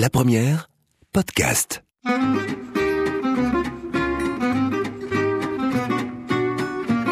La première, podcast.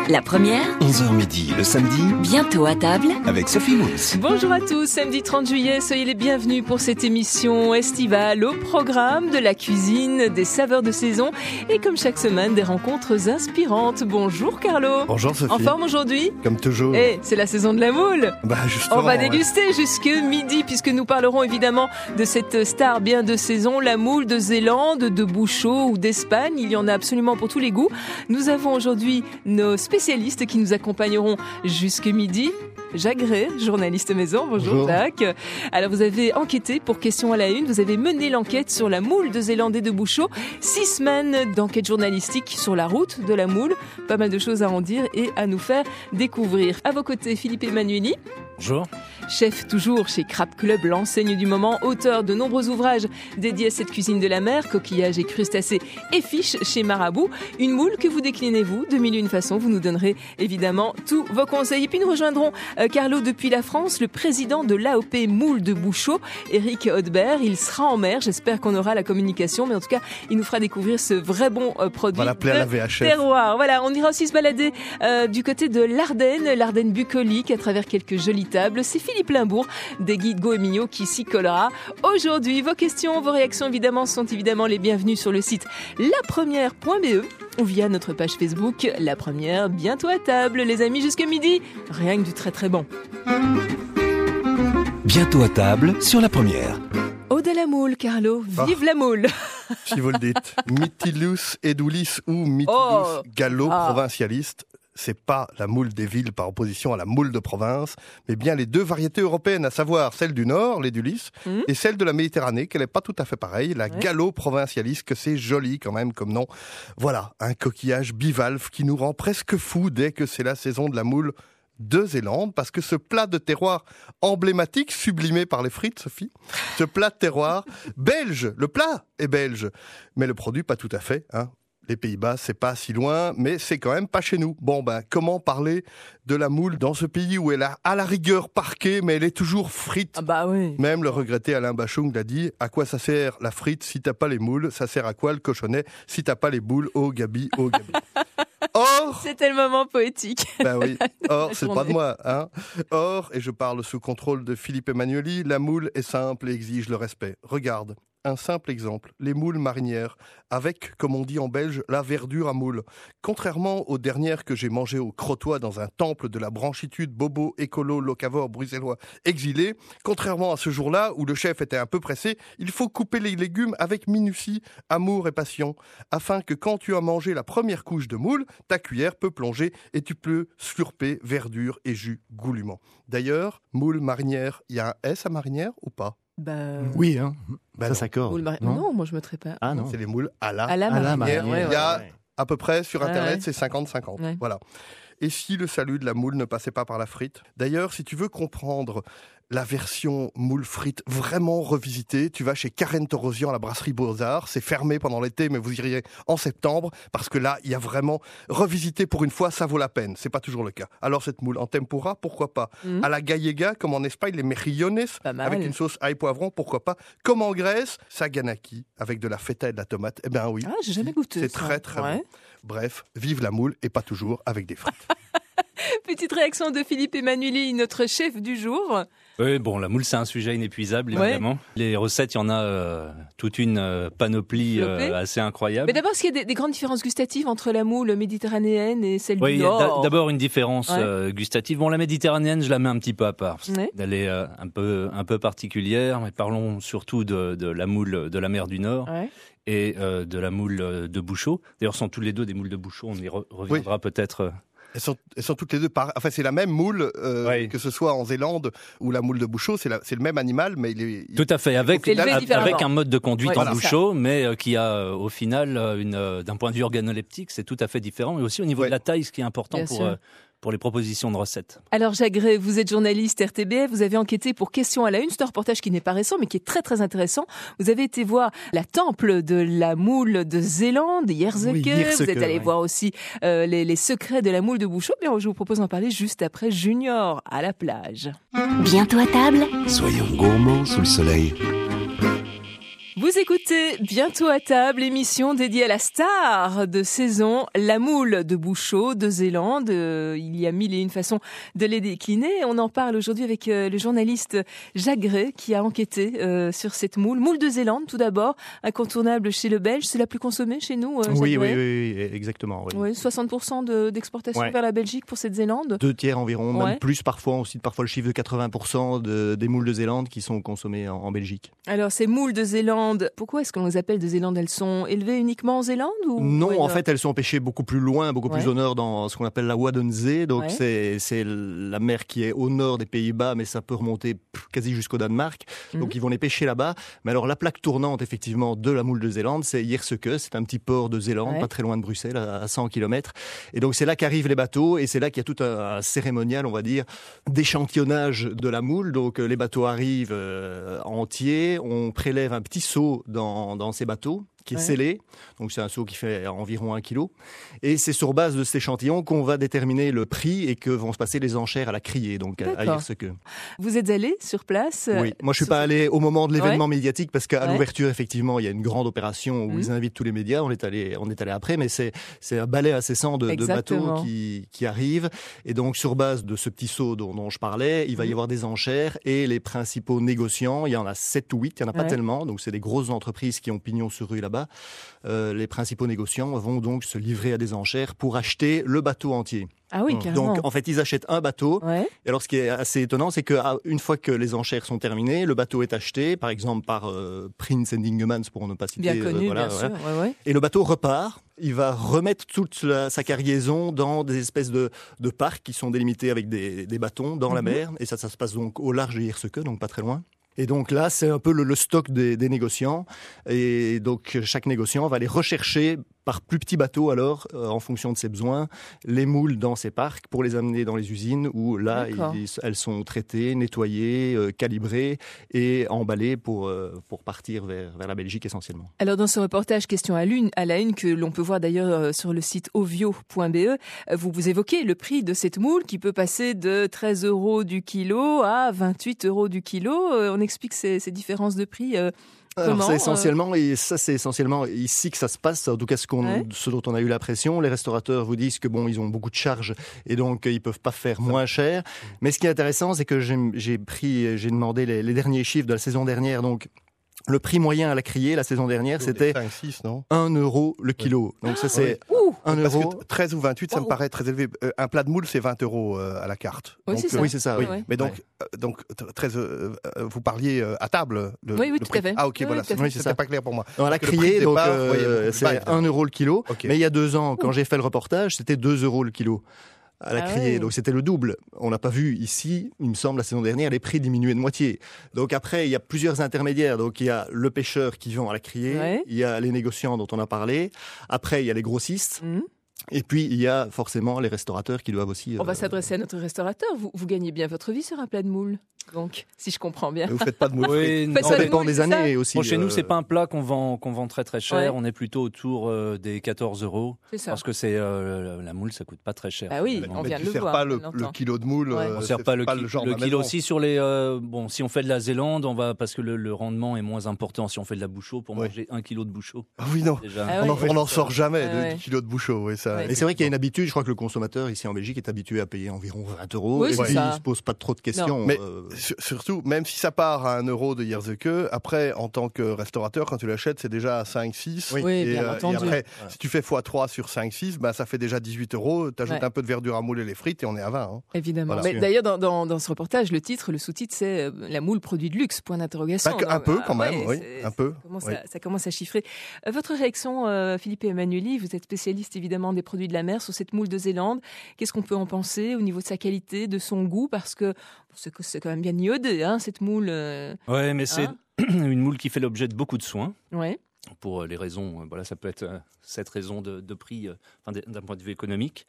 La première, 11h midi le samedi bientôt à table. avec Sophie Woods. Bonjour à tous, samedi 30 juillet, soyez les bienvenus pour cette émission estivale au programme de la cuisine, des saveurs de saison et comme chaque semaine des rencontres inspirantes. Bonjour Carlo. Bonjour Sophie. En forme aujourd'hui? Comme toujours. Eh, c'est la saison de la moule. Bah justement. On va ouais. déguster jusque midi puisque nous parlerons évidemment de cette star bien de saison, la moule de Zélande, de Bouchot ou d'Espagne. Il y en a absolument pour tous les goûts. Nous avons aujourd'hui nos spécialistes qui nous accompagneront jusque midi. Jacques Gray, journaliste maison. Bonjour, Bonjour. Jacques. Alors vous avez enquêté pour Question à la Une. Vous avez mené l'enquête sur la moule de Zélande et de Bouchot. Six semaines d'enquête journalistique sur la route de la moule. Pas mal de choses à en dire et à nous faire découvrir. À vos côtés, Philippe Emmanueli. Bonjour. Chef toujours chez Crab Club, l'enseigne du moment, auteur de nombreux ouvrages dédiés à cette cuisine de la mer, coquillages et crustacés et fiches chez Marabout. Une moule que vous déclinez vous, de mille et une façons. Vous nous donnerez évidemment tous vos conseils. Et puis nous rejoindrons euh, Carlo depuis la France, le président de l'AOP Moule de Bouchot, Eric Hodbert. Il sera en mer. J'espère qu'on aura la communication, mais en tout cas, il nous fera découvrir ce vrai bon euh, produit. On va l'appeler à de la VHF. terroir. Voilà, on ira aussi se balader euh, du côté de l'Ardenne, l'Ardenne bucolique, à travers quelques jolies tables. C'est Philippe Limbourg des guides Go et Mignot qui s'y collera. Aujourd'hui, vos questions, vos réactions évidemment sont évidemment les bienvenues sur le site lapremière.be ou via notre page Facebook La Première, bientôt à table, les amis, jusqu'à midi. Rien que du très très bon. Bientôt à table sur la première. Ode à la moule, Carlo. Vive Ah. la moule. Si vous le dites. Mytilus edulis ou Mytilus Oh. gallo Ah. provincialiste. C'est pas la moule des villes par opposition à la moule de province, mais bien les deux variétés européennes, à savoir celle du Nord, l'édulis, Mhm. et celle de la Méditerranée, qu'elle n'est pas tout à fait pareille, la Ouais. gallo provincialiste, que c'est joli quand même comme nom. Voilà, un coquillage bivalve qui nous rend presque fou dès que c'est la saison de la moule de Zélande, parce que ce plat de terroir emblématique, sublimé par les frites, Sophie, ce plat de terroir belge, le plat est belge, mais le produit pas tout à fait. Hein. Les Pays-Bas, c'est pas si loin, mais c'est quand même pas chez nous. Bon, ben, comment parler de la moule dans ce pays où elle a à la rigueur parqué, mais elle est toujours frite? Ah bah oui. même le regretté Alain Bachung l'a dit, à quoi ça sert la frite si t'as pas les moules? Ça sert à quoi le cochonnet si t'as pas les boules? Oh Gabi, oh Gabi. Or, C'était le moment poétique. ben oui, or c'est pas de moi, hein. Or, et je parle sous contrôle de Philippe Emmanueli, la moule est simple et exige le respect. Regarde, un simple exemple, les moules marinières, avec, comme on dit en belge, la verdure à moule. Contrairement aux dernières que j'ai mangées au Crotoy dans un temple de la branchitude bobo, écolo, locavore, bruxellois, exilé, contrairement à ce jour-là où le chef était un peu pressé, il faut couper les légumes avec minutie, amour et passion, afin que quand tu as mangé la première couche de moule, ta cuillère peut plonger et tu peux slurper verdure et jus goulûment. D'ailleurs, moule marinière, il y a un S à marinière ou pas? Bah, Oui, hein. Ben ça s'accorde. non, non, moi je me pas. Ah non. C'est les moules à la. À la À la marinière, Il y a à peu près sur Ouais, Internet, ouais. c'est 50-50. Ouais. Voilà. Et si le salut de la moule ne passait pas par la frite? D'ailleurs, si tu veux comprendre la version moule frite vraiment revisitée, tu vas chez Karen Torosian à la brasserie Beaux-Arts. C'est fermé pendant l'été, mais vous iriez en septembre parce que là, il y a vraiment revisité pour une fois, ça vaut la peine. C'est pas toujours le cas. Alors cette moule en tempura, pourquoi pas? Mhm. À la gallega, comme en Espagne, les mejillones avec une sauce ail poivron, pourquoi pas? Comme en Grèce, saganaki avec de la feta et de la tomate. Eh bien oui. Ah, j'ai jamais goûté. C'est très très Ouais. bon. Bref, vive la moule et pas toujours avec des frites. Petite réaction de Philippe Emmanueli, notre chef du jour. Oui, bon, la moule, c'est un sujet inépuisable, Ouais. évidemment. Les recettes, il y en a euh, toute une euh, panoplie euh, assez incroyable. Mais d'abord, est-ce qu'il y a des, des grandes différences gustatives entre la moule méditerranéenne et celle Oui, du il y a d'a- Nord d'abord une différence Ouais. euh, gustative. Bon, la méditerranéenne, je la mets un petit peu à part. parce Ouais. Elle est euh, un peu un peu particulière, mais parlons surtout de, de la moule de la mer du Nord Ouais. et euh, de la moule de Bouchot. D'ailleurs, ce sont tous les deux des moules de Bouchot. On y re- reviendra peut-être. Elles sont, elles sont toutes les deux par... Enfin, c'est la même moule, euh, Oui. que ce soit en Zélande ou la moule de Bouchot, c'est la- c'est le même animal, mais il est. il- Tout à fait, avec, avec un mode de conduite en voilà. bouchot, mais euh, qui a euh, au final, une, euh, d'un point de vue organoleptique, c'est tout à fait différent. Et aussi au niveau de la taille, ce qui est important Bien pour, sûr. euh, pour les propositions de recettes. Alors, Jacques Gray, vous êtes journaliste RTBF, vous avez enquêté pour Question à la Une. C'est un reportage qui n'est pas récent, mais qui est très très intéressant. Vous avez été voir la temple de la moule de Zélande, Yerseke. Oui, vous êtes allé voir aussi euh, les, les secrets de la moule de Bouchot. Bien, je vous propose d'en parler juste après Junior à la plage. Bientôt à table, Soyons gourmands sous le soleil. Vous écoutez Bientôt à table, émission dédiée à la star de saison, la moule de Bouchot de Zélande. Euh, il y a mille et une façons de les décliner. On en parle aujourd'hui avec euh, le journaliste Jacques Gray qui a enquêté euh, sur cette moule. Moule de Zélande tout d'abord, incontournable chez le Belge. C'est la plus consommée chez nous, Jacques oui, oui, Gray oui, oui, exactement. oui. Oui, 60% de- d'exportation Ouais. vers la Belgique pour cette Zélande? Deux tiers environ, Ouais. même plus parfois. On cite parfois le chiffre de 80% de- des moules de Zélande qui sont consommées en, en Belgique. Alors ces moules de Zélande, pourquoi est-ce qu'on les appelle de Zélande Elles sont élevées uniquement en Zélande ou Non, ou en fait, elles sont pêchées beaucoup plus loin, beaucoup Ouais. plus au nord, dans ce qu'on appelle la Wadenzee. Donc, Ouais. c'est la mer qui est au nord des Pays-Bas, mais ça peut remonter quasi jusqu'au Danemark. Donc, Mhm. ils vont les pêcher là-bas. Mais alors, la plaque tournante, effectivement, de la moule de Zélande, c'est Yerseke. C'est un petit port de Zélande, Ouais. pas très loin de Bruxelles, à à 100 km. Et donc, c'est là qu'arrivent les bateaux et c'est là qu'il y a tout un, un cérémonial, on va dire, d'échantillonnage de la moule. Donc, euh, les bateaux arrivent euh, entiers. On prélève un petit dans, dans ces bateaux qui est Ouais. scellé. Donc c'est un seau qui fait environ un kilo. Et c'est sur base de cet échantillon qu'on va déterminer le prix et que vont se passer les enchères à la criée, donc à- à D'accord. Yerseke. Vous êtes allé sur place Oui. Moi, je suis sur- pas allé au moment de l'événement médiatique parce qu'à Ouais. l'ouverture, effectivement, il y a une grande opération où Mhm. ils invitent tous les médias. On est allé, on est allé après, mais c'est c'est un balai incessant de, de bateaux qui, qui arrivent. Et donc, sur base de ce petit seau dont, dont je parlais, il va y Mhm. avoir des enchères et les principaux négociants, il y en a 7 ou 8, il y en a pas tellement. Donc, c'est des grosses entreprises qui ont pignon sur rue là-bas. Euh, les principaux négociants vont donc se livrer à des enchères pour acheter le bateau entier. Ah oui, carrément. Donc, en fait, ils achètent un bateau. Ouais. Et alors, ce qui est assez étonnant, c'est qu'une fois que les enchères sont terminées, le bateau est acheté, par exemple par euh, Prince and Ingemans, pour ne pas citer. Bien euh, connu, voilà, bien voilà. sûr. Ouais, ouais. Et le bateau repart. Il va remettre toute la- sa cargaison dans des espèces de, de parcs qui sont délimités avec des, des bâtons dans la Mhm. mer. Et ça, ça se passe donc au large de Yerseke, donc pas très loin. Et donc là, c'est un peu le, le stock des, des négociants. Et donc chaque négociant va aller rechercher par plus petit bateau alors, euh, en fonction de ses besoins, les moules dans ces parcs pour les amener dans les usines où là, ils- elles sont traitées, nettoyées, euh, calibrées et emballées pour, euh, pour partir vers, vers la Belgique essentiellement. Alors dans ce reportage question à, l'une, à la une que l'on peut voir d'ailleurs sur le site ovio.be, vous vous évoquez le prix de cette moule qui peut passer de 13 euros du kilo à 28 euros du kilo. On explique ces, ces différences de prix. C'est euh essentiellement et ça c'est essentiellement ici que ça se passe. En tout cas ce qu'on Ouais. ce dont on a eu l'impression, les restaurateurs vous disent que bon ils ont beaucoup de charges et donc euh, ils peuvent pas faire moins cher. Mais ce qui est intéressant c'est que j'ai j'ai pris j'ai demandé les, les derniers chiffres de la saison dernière donc. Le prix moyen à la criée la saison dernière, c'était 5, 6, non 1 euro le kilo. Donc ça c'est Ouh 1 Parce euro. que 13 ou 28, ça me Wow. paraît très élevé. Euh, un plat de moule, c'est 20 euros euh, à la carte. Oui, Donc, c'est euh, ça. Oui, ça. Oui. Ouais. mais donc, euh, donc t- 13, euh, euh, vous parliez euh, à table. Le, Oui, oui, le tout prix. à fait. Ah, ok, Oui, voilà. C'était pas clair pour moi. Non, à la criée, donc euh, c'est bas, évidemment. 1 euro le kilo. Ok. Mais il y a deux ans, quand j'ai fait le reportage, c'était 2 euros le kilo à la Ah criée. Donc c'était le double. On n'a pas vu ici, il me semble, la saison dernière, les prix diminuer de moitié. Donc après, il y a plusieurs intermédiaires. Donc il y a le pêcheur qui vend à la criée, Ouais. il y a les négociants dont on a parlé. Après, il y a les grossistes. Mhm. Et puis, il y a forcément les restaurateurs qui doivent aussi... On va euh, s'adresser à notre restaurateur. Vous, vous gagnez bien votre vie sur un plat de moule, donc, si je comprends bien. Mais Vous faites pas de moule frite. Oui, Faites non, ça dépend des ça années aussi. Bon, chez nous, euh, c'est pas un plat qu'on vend, qu'on vend très très cher. Ouais. On est plutôt autour euh, des 14 euros. Ça. Parce que c'est euh, la moule, ça coûte pas très cher. Ah oui, finalement. on Mais vient tu de le sers voir, pas le, on le kilo de moule. Ouais. euh, On sert pas le, genre le de la kilo aussi sur les. euh, bon, si on fait de la Zélande, on va parce que le, le rendement est moins important. Si on fait de la bouchot, pour Ouais. manger un kilo de bouchot, Ah oui, non. déjà. Ah On on n'en sort jamais ouais. du kilo de bouchot. Oui, ça, Ouais. Et c'est vrai qu'il y a une habitude, je crois que le consommateur ici en Belgique est habitué à payer environ 20 euros. Et puis il se pose pas trop de questions. Surtout, même si ça part à 1 euro de Yerzeke, après, en tant que restaurateur, quand tu l'achètes, c'est déjà à 5, 6. Oui. Et, bien euh, et entendu. après, si tu fais x3 sur 5, 6, bah, ça fait déjà 18 euros. Tu ajoutes Ouais. un peu de verdure à moule et les frites et on est à 20. hein. Évidemment. Voilà. Mais D'ailleurs, dans, dans, dans ce reportage, le titre, le sous-titre, c'est euh, La moule produit de luxe, point d'interrogation. Bah, un peu ah, quand même, ouais, oui, un peu. Ça commence, oui. à, ça commence à chiffrer. Euh, votre réaction, euh, Philippe et Emmanueli, vous êtes spécialiste évidemment des produits de la mer sur cette moule de Zélande. Qu'est-ce qu'on peut en penser au niveau de sa qualité, de son goût? Parce que c'est quand même bien iodé, hein, cette moule. euh, Ouais, mais c'est Hein une moule qui fait l'objet de beaucoup de soins. Ouais. Pour les raisons, voilà, ça peut être cette raison de, de prix enfin, d'un point de vue économique.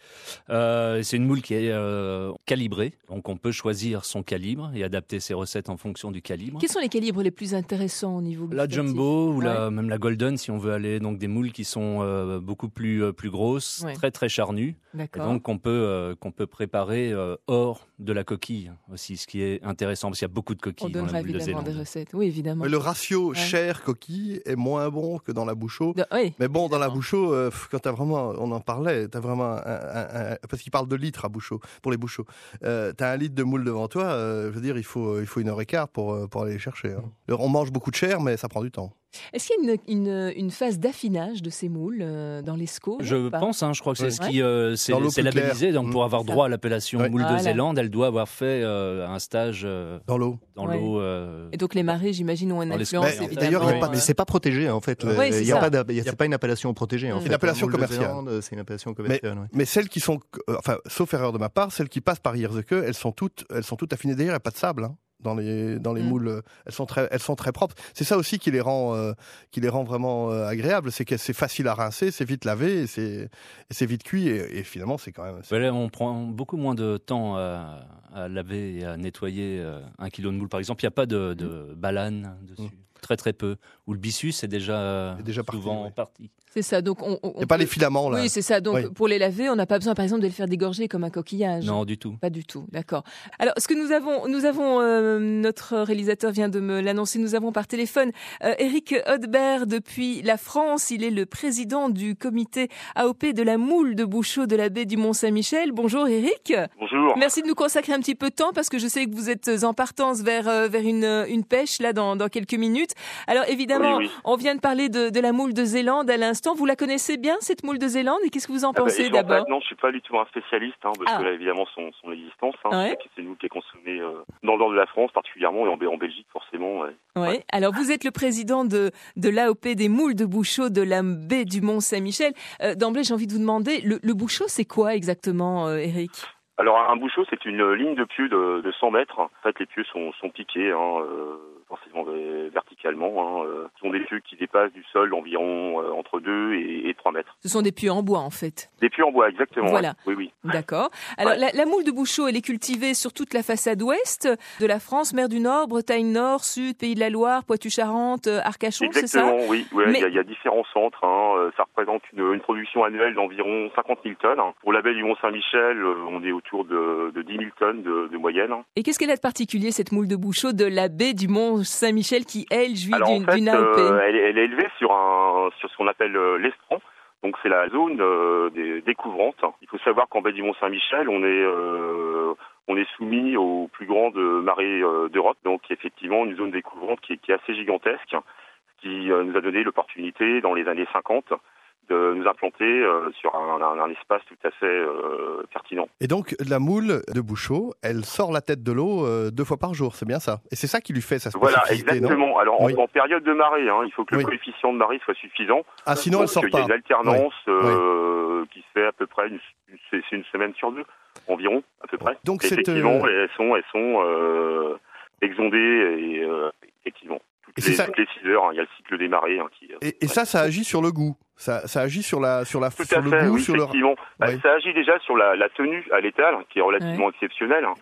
Euh, c'est une moule qui est euh, calibrée, donc on peut choisir son calibre et adapter ses recettes en fonction du calibre. Quels sont les calibres les plus intéressants au niveau La jumbo ou la, même la golden, si on veut aller, donc des moules qui sont euh, beaucoup plus plus grosses, très très charnues, et donc qu'on peut qu'on peut préparer hors de la coquille aussi, ce qui est intéressant parce qu'il y a beaucoup de coquilles dans la moule de Zélande. des recettes, oui évidemment. le ratio chair coquille est moins bon que dans la bouchot. Mais bon, dans la bouchot, quand as vraiment, on en parlait, as vraiment un, parce qu'il parle de litres à Bouchot, pour les Bouchots. Euh, tu as un litre de moule devant toi, euh, je veux dire, il faut, il faut une heure et quart pour, euh, pour aller les chercher. Hein. On mange beaucoup de chair, mais ça prend du temps. Est-ce qu'il y a une, une, phase d'affinage de ces moules euh, dans l'esco Je pense, hein, je crois que c'est ce qui euh, c'est labellisé. Donc pour avoir droit à l'appellation moule de Zélande, elle doit avoir fait euh, un stage dans l'eau. Dans l'eau. Et donc les marées, j'imagine, ont une influence. D'ailleurs, mais c'est pas protégé en fait. il n'y a pas, pas une appellation protégée. C'est une appellation commerciale. C'est une appellation commerciale. Mais, celles qui sont, enfin, sauf erreur de ma part, celles qui passent par Yerzeke, elles sont toutes, elles sont toutes affinées. D'ailleurs, il n'y a pas de sable. Dans les dans les mm. moules. Elles sont très elles sont très propres. C'est ça aussi qui les rend euh, qui les rend vraiment euh, agréables, c'est que c'est facile à rincer, c'est vite lavé, et c'est c'est vite cuit et, finalement c'est quand même. on prend beaucoup moins de temps à, laver et à nettoyer euh, un kilo de moule par exemple. Il n'y a pas de, de balane dessus? Mm. Très très peu. Ou le byssus est déjà, déjà souvent parti. C'est ça. Donc on, on, pas les filaments là. Oui, c'est ça. Donc pour les laver, on n'a pas besoin, par exemple, de les faire dégorger comme un coquillage. Non, du tout. Pas du tout. D'accord. Alors, ce que nous avons, nous avons, euh, notre réalisateur vient de me l'annoncer. Nous avons par téléphone euh, Eric Hodbert depuis la France. Il est le président du comité AOP de la moule de Bouchot de la baie du Mont Saint-Michel. Bonjour Eric. Bonjour. Merci de nous consacrer un petit peu de temps parce que je sais que vous êtes en partance vers euh, vers une une pêche là dans dans quelques minutes. Alors évidemment, on vient de parler de, de la moule de Zélande à l'instant. Vous la connaissez bien, cette moule de Zélande? Et qu'est-ce que vous en ah bah, pensez d'abord? Non, je suis pas du tout un spécialiste, hein, parce ah. que là, évidemment, son, son existence. Hein, C'est une moule qui est consommée euh, dans le nord de la France, particulièrement, et en, en Belgique, forcément. Ouais. Alors, vous êtes le président de, de l'AOP des moules de Bouchot de la baie du Mont-Saint-Michel. Euh, d'emblée, j'ai envie de vous demander, le, le Bouchot, c'est quoi exactement, Eric euh, alors un bouchot, c'est une ligne de pieux de, de 100 mètres. En fait, les pieux sont, sont piqués. Hein, forcément verticalement. Hein, euh, ce sont des pieux qui dépassent du sol environ euh, entre 2 et, 3 mètres. Ce sont des pieux en bois en fait. Des pieux en bois, exactement. Voilà. Oui, oui. D'accord. Alors la, moule de Bouchot, elle est cultivée sur toute la façade ouest de la France, mer du Nord, Bretagne Nord, Sud, Pays de la Loire, Poitou-Charentes, euh, Arcachon, c'est ça? Exactement, oui. Il y, a différents centres. Hein. Ça représente une, production annuelle d'environ 50 000 tonnes. Pour la baie du Mont-Saint-Michel, on est autour de, 10 000 tonnes de, de moyenne. Et qu'est-ce qu'elle a de particulier cette moule de Bouchot de la baie du Mont Saint-Michel qui, elle, jouit d'une AOP euh, elle, elle, est élevée sur, un, sur ce qu'on appelle euh, l'estran. Donc c'est la zone euh, des découvrantes. Il faut savoir qu'en baie du Mont-Saint-Michel, on est on est soumis aux plus grandes marées d'Europe. Donc effectivement une zone découvrante qui est, qui est assez gigantesque, qui nous a donné l'opportunité dans les années 50 de nous implanter euh, sur un, un, espace tout à fait euh, pertinent. Et donc la moule de Bouchot, elle sort la tête de l'eau euh, deux fois par jour, c'est bien ça? Et c'est ça qui lui fait sa Voilà, exactement. Alors en, période de marée, hein, il faut que le coefficient de marée soit suffisant. Ah sinon elle sort pas. Il y a une alternance qui se fait à peu près une, c'est une semaine sur deux environ à peu près. Donc effectivement, elles sont elles sont exondées et effectivement toutes, les, toutes les 6 heures, hein, il y a le cycle des marées hein, qui. Et, et ça, ça agit sur le goût? Ça, ça, agit sur la sur la Tout sur le fait, goût, oui, sur effectivement. Bah, Ça agit déjà sur la, la tenue à l'étal, qui est relativement exceptionnelle, hein,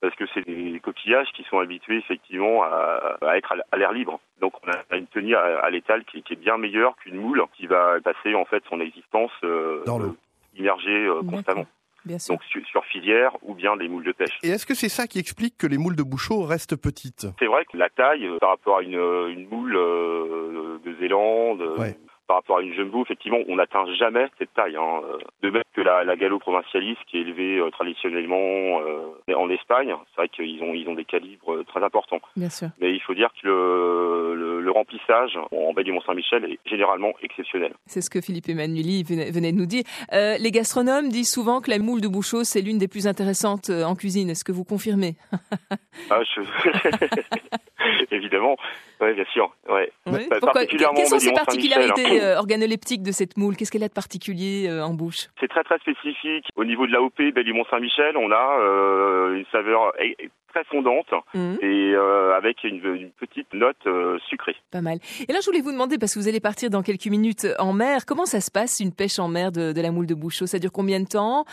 parce que c'est des coquillages qui sont habitués effectivement à, à être à l'air libre. Donc on a une tenue à, à l'étal qui, qui, est bien meilleure qu'une moule qui va passer en fait son existence euh, dans l'eau, immergée euh, constamment. Bien sûr. Donc sur, filière ou bien des moules de pêche. Et est-ce que c'est ça qui explique que les moules de Bouchot restent petites? C'est vrai que la taille euh, par rapport à une, une moule euh, de Zélande, ouais par rapport à une jumbo, effectivement, on n'atteint jamais cette taille. Hein. De même que la, la gallo provincialis, qui est élevée euh, traditionnellement euh, en Espagne, c'est vrai qu'ils ont, ils ont des calibres euh, très importants. Bien sûr. Mais il faut dire que le, le, remplissage en baie du Mont-Saint-Michel est généralement exceptionnel. C'est ce que Philippe Emmanueli venait de nous dire. Euh, les gastronomes disent souvent que la moule de Bouchot, c'est l'une des plus intéressantes en cuisine. Est-ce que vous confirmez? Ah, je... Évidemment, oui, bien sûr. Ouais. Quelles sont ces particularités euh, organoleptiques de cette moule Qu'est-ce qu'elle a de particulier euh, en bouche? C'est très très spécifique. Au niveau de l'AOP, Belle du Mont-Saint-Michel, on a euh, une saveur très fondante mmh. et euh, avec une, petite note euh, sucrée. Pas mal. Et là, je voulais vous demander, parce que vous allez partir dans quelques minutes en mer, comment ça se passe une pêche en mer de, la moule de Bouchot? Ça dure combien de temps?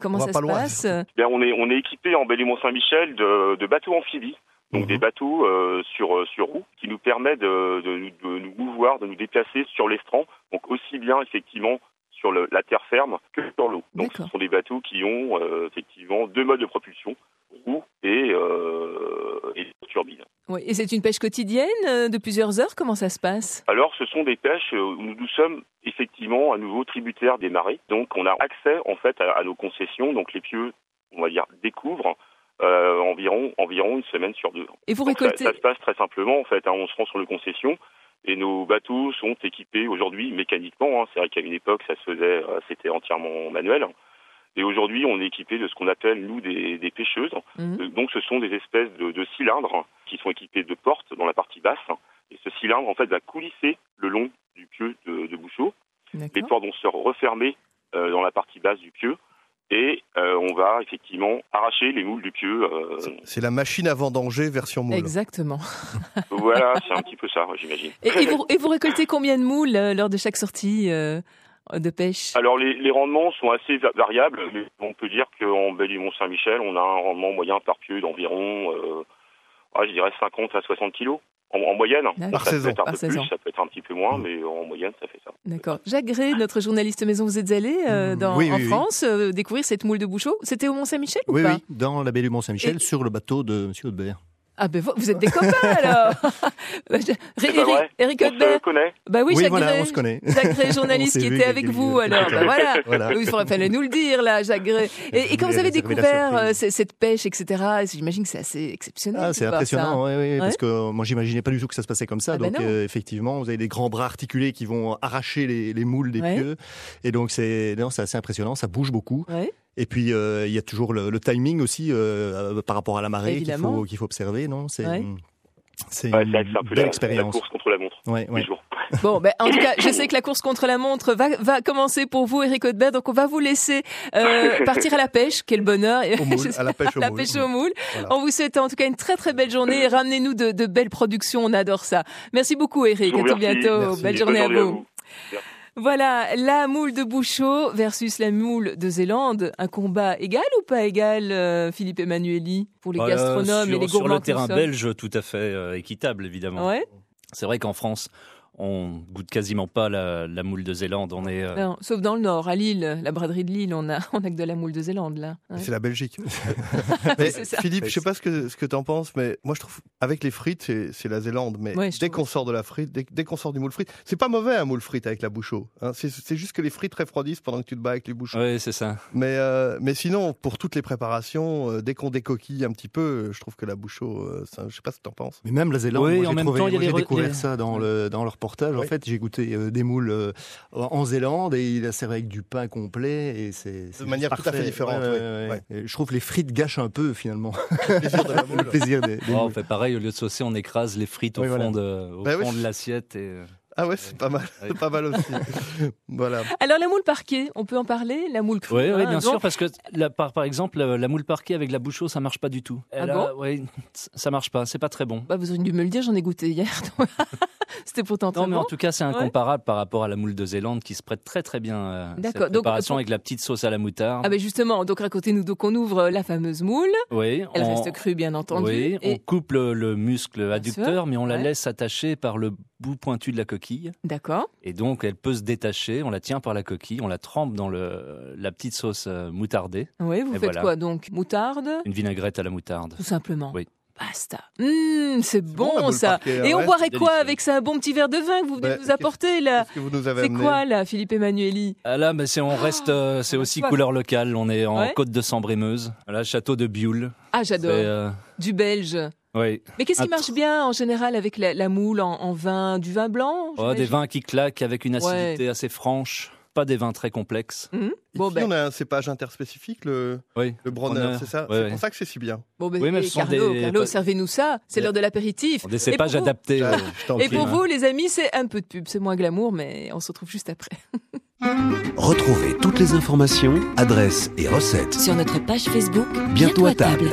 Comment ça se passe? Bien, on est on est équipé en Belle Mont-Saint-Michel de, de, bateaux amphibies. Donc mmh. des bateaux sur sur roue qui nous permettent de, de, de, nous mouvoir, de nous déplacer sur l'estran. Donc aussi bien effectivement sur la terre ferme que sur l'eau. Donc ce sont des bateaux qui ont euh, effectivement deux modes de propulsion, roue et, euh, et turbine. Oui. Et c'est une pêche quotidienne euh, de plusieurs heures Comment ça se passe? Alors ce sont des pêches où nous sommes effectivement à nouveau tributaires des marées. Donc on a accès en fait à, nos concessions. Donc les pieux, on va dire, découvrent environ environ une semaine sur deux. Et vous récoltez ça, se passe très simplement en fait. Hein. on se rend sur le concession, et nos bateaux sont équipés aujourd'hui mécaniquement. Hein. C'est vrai qu'à une époque, ça se faisait, euh, c'était entièrement manuel. Et aujourd'hui, on est équipé de ce qu'on appelle, nous, des, pêcheuses. Mhm. Euh, donc, ce sont des espèces de, cylindres qui sont équipés de portes dans la partie basse. Et ce cylindre, en fait, va coulisser le long du pieu de, de Bouchot. Les portes vont se refermer euh, dans la partie basse du pieu et euh, on va effectivement arracher les moules du pieu. Euh, c'est la machine à vendanger version moule. Exactement. voilà, c'est un petit peu ça, j'imagine. Et, et, vous, récoltez combien de moules euh, lors de chaque sortie de pêche? Alors les, rendements sont assez variables, mais on peut dire qu'en Belle Mont-Saint-Michel, on a un rendement moyen par pieu d'environ, je dirais 50 à 60 kilos. En, moyenne, par ça saison. peut être un peu plus, ça peut être un petit peu moins, mais en moyenne, ça fait ça. D'accord. Jacques Gray, notre journaliste maison, vous êtes allé euh, dans, en France euh, découvrir cette moule de Bouchot. C'était au Mont-Saint-Michel ou pas Oui, dans la baie du Mont-Saint-Michel, sur le bateau de M. Audebert. Ah ben vous êtes des copains alors Eric Hotbert Bah oui, oui Jacques voilà, on se connaît. Jacques Gray, journaliste qui était avec vous alors. Bah voilà. voilà. Il fallait nous le dire là, Jacques Gray. Et, et quand vous avez découvert euh, cette pêche, etc., j'imagine que c'est assez exceptionnel. Ah, c'est impressionnant, oui, oui, parce que moi j'imaginais pas du tout que ça se passait comme ça. Ah ben donc euh, effectivement, vous avez des grands bras articulés qui vont arracher les, les moules des pieux. Et donc c'est assez impressionnant, ça bouge beaucoup. Et puis euh, il y a toujours le, le timing aussi euh, par rapport à la marée qu'il faut, qu'il faut observer, non? C'est c'est ouais, une un peu belle expérience. La course contre la montre. Ouais, ouais. Bon, ben, en tout cas, je sais que la course contre la montre va, va commencer pour vous, Eric Hautebert. Donc, on va vous laisser euh, partir à la pêche. Quel bonheur au moule, À la pêche au la moule. Pêche au moule. Voilà. On vous souhaite en tout cas une très très belle journée ramenez-nous de, de belles productions. On adore ça. Merci beaucoup, Eric. À tout bientôt. Merci. Belle journée, à vous. À vous. Voilà, la moule de Bouchot versus la moule de Zélande. Un combat égal ou pas égal, euh, Philippe Emmanueli, pour les bah, gastronomes et les gourmands Sur le terrain belge, tout à fait euh, équitable, évidemment. Ouais. C'est vrai qu'en France, on goûte quasiment pas la, moule de Zélande. On est, euh, sauf dans le nord, à Lille, la braderie de Lille, on a, on a que de la moule de Zélande là. C'est la Belgique. Philippe, je sais pas ce que ce que t'en penses, mais moi je trouve avec les frites c'est la Zélande, mais dès qu'on sort de la frite, dès, qu'on sort du moule frite, c'est pas mauvais un moule frite avec la bouche hein. C'est juste que les frites refroidissent pendant que tu te bats avec les bouchons. Oui, c'est ça. Mais euh, mais sinon pour toutes les préparations, euh, dès qu'on décoquille un petit peu, je trouve que la bouche je sais pas ce que t'en penses. Mais même la Zélande, oui, en même temps, j'ai découvert ça dans le dans le reportage. En fait, j'ai goûté euh, des moules euh, en Zélande et il a servi avec du pain complet et c'est de manière tout à fait différente. Je trouve que les frites gâchent un peu finalement le plaisir des, oh, on fait pareil, au lieu de saucer, on écrase les frites au fond de, au bah fond de l'assiette et. Euh, ah ouais, c'est pas mal, c'est pas mal aussi. voilà. Alors la moule parquet, on peut en parler La moule crue? Oui, oui bien sûr, parce que la, par, par, exemple, la, moule parquet avec la bouche ça marche pas du tout. ah bon? ouais, ça marche pas, c'est pas très bon. Bah, vous auriez dû me le dire, j'en ai goûté hier. C'était pourtant très Non, mais en tout cas, c'est incomparable par rapport à la moule de Zélande qui se prête très très bien à cette préparation avec la petite sauce à la moutarde. Ah ben justement, donc racontez-nous, donc on ouvre la fameuse moule. Oui. Elle reste crue, bien entendu. Oui, on coupe le, muscle adducteur, mais on la laisse attacher par le bout pointu de la coquille. D'accord. Et donc, elle peut se détacher, on la tient par la coquille, on la trempe dans le, la petite sauce euh, moutardée. Oui, vous faites quoi donc? Moutarde? Une vinaigrette à la moutarde. Tout simplement. Oui. Basta. Mmh, c'est bon, ça. Et on boirait quoi? avec ça Un bon petit verre de vin que vous venez nous apporter là? C'est quoi là, Philippe Emmanueli? Ah, Là, mais c'est on reste, euh, c'est aussi couleur locale. On est en Côte de Sambre-et-Meuse, là, château de Bioul. Ah, j'adore. Euh, du belge. Oui. Mais qu'est-ce qui marche bien en général avec la, moule en, vin? Du vin blanc oh, Des vins qui claquent avec une acidité assez franche pas des vins très complexes. Mhm. Bon, ben. on a un cépage interspécifique, le, oui, le Bronner, c'est ça? C'est pour ça que c'est si bien. Bon, ben, oui, mais Carlo, Carlo servez-nous ça, c'est l'heure de l'apéritif. Des cépages adaptés. et pour vous, les amis, c'est un peu de pub, c'est moins glamour, mais on se retrouve juste après. Retrouvez toutes les informations, adresses et recettes sur notre page Facebook Bientôt, à table.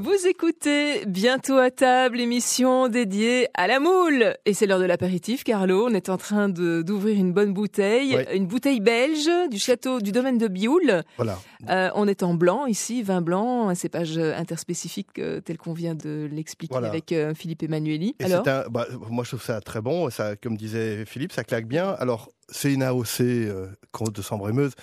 Vous écoutez bientôt à table, émission dédiée à la moule. Et c'est l'heure de l'apéritif, Carlo. On est en train d'ouvrir une bonne bouteille, une bouteille belge du château du domaine de Bioul. Voilà. Euh, on est en blanc ici, vin blanc, un cépage interspécifique euh, tel qu'on vient de l'expliquer avec euh, Philippe Emmanueli. Alors bah, moi je trouve ça très bon. Ça, comme disait Philippe, ça claque bien. Alors c'est une AOC de Sambre-Meuse.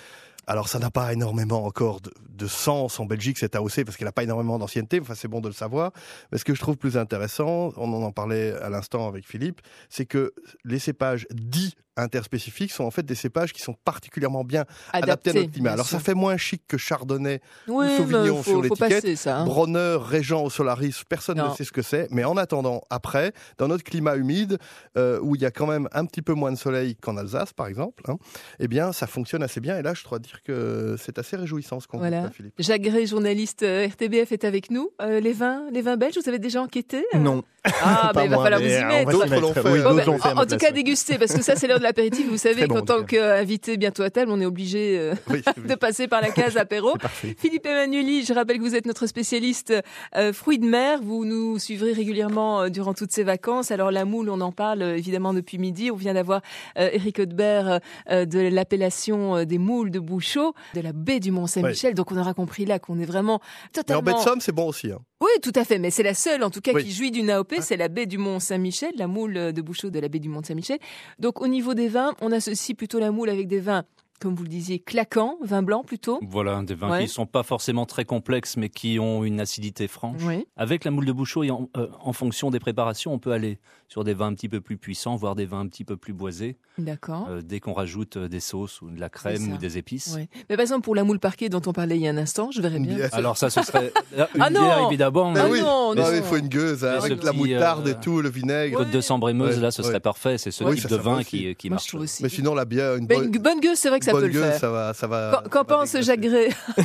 Alors ça n'a pas énormément encore de, sens en Belgique cette AOC parce qu'elle n'a pas énormément d'ancienneté. Enfin c'est bon de le savoir. Mais ce que je trouve plus intéressant, on en parlait à l'instant avec Philippe, c'est que les cépages dits interspécifiques sont en fait des cépages qui sont particulièrement bien adaptés, à notre climat. Alors ça fait moins chic que Chardonnay ou Sauvignon sur l'étiquette. Hein. Bronner, Régent au Solaris, personne ne sait ce que c'est. Mais en attendant, après, dans notre climat humide, euh, où il y a quand même un petit peu moins de soleil qu'en Alsace, par exemple, hein, eh bien ça fonctionne assez bien. Et là, je dois dire que c'est assez réjouissant ce qu'on voilà. Philippe. Jacques Gray, journaliste euh, RTBF, est avec nous. Euh, les vins, les vins belges, vous avez déjà enquêté Non. Ah, mais il va falloir vous y mettre. Ben, en, tout cas, déguster, parce que ça, c'est l'heure de l'apéritif. Vous savez qu'en tant qu'invité bientôt à table, on est obligé euh, de passer par la case apéro. Philippe Emmanueli, je rappelle que vous êtes notre spécialiste euh, fruits de mer. Vous nous suivrez régulièrement euh, durant toutes ces vacances. Alors, la moule, on en parle évidemment depuis midi. On vient d'avoir Eric Audebert de l'appellation des moules de Bouchot, de la baie du Mont-Saint-Michel. Donc, on aura compris là qu'on est vraiment totalement... Mais en baie de Somme, c'est bon aussi. Hein. Oui, tout à fait. Mais c'est la seule, en tout cas, qui jouit d'une AOP. C'est la baie du Mont-Saint-Michel, la moule de Bouchot de la baie du Mont-Saint-Michel. Donc, au niveau des vins, on associe plutôt la moule avec des vins comme vous le disiez, claquants, vin blanc plutôt. Voilà, des vins qui ne sont pas forcément très complexes, mais qui ont une acidité franche. Avec la moule de Bouchot, en, euh, en, fonction des préparations, on peut aller sur des vins un petit peu plus puissants, voire des vins un petit peu plus boisés. D'accord. Euh, dès qu'on rajoute euh, des sauces ou de la crème ou des épices. Mais par exemple, pour la moule parquet dont on parlait il y a un instant, je verrais bien. Alors ça, ce serait une ah non évidemment. Ah oui. non, il faut une gueuse hein, avec la moutarde et tout, le vinaigre. Côte de Sambre-et-Meuse, là, ce serait parfait. C'est ce type de vin qui, qui marche. Mais sinon, la bière, une bonne, bonne gueuse, c'est vrai que ça peut le faire. Ça va, ça va. Qu'en pense Jacques Gray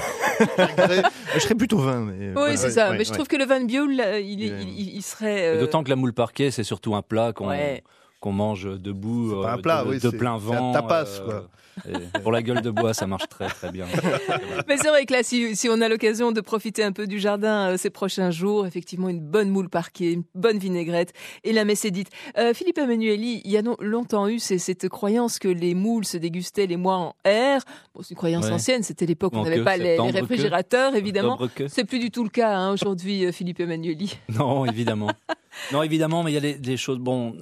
Je serais plutôt vin. Mais... Oui, c'est ça. mais je trouve que le vin de bio, il, serait. D'autant que la moule parquet, c'est surtout un plat qu'on mange debout, un plat, de, plein vent. tapas, quoi pour la gueule de bois, ça marche très très bien. Mais c'est vrai que là, si, on a l'occasion de profiter un peu du jardin euh, ces prochains jours, effectivement, une bonne moule parquée, une bonne vinaigrette et la messe est dite. Euh, Philippe Emmanueli, il y a longtemps eu cette croyance que les moules se dégustaient les mois en air. c'est une croyance ancienne, c'était l'époque où on n'avait pas les, réfrigérateurs, évidemment. C'est plus du tout le cas hein, aujourd'hui, euh, Philippe Emmanueli. Non, évidemment. non, évidemment, mais il y a des choses. Bon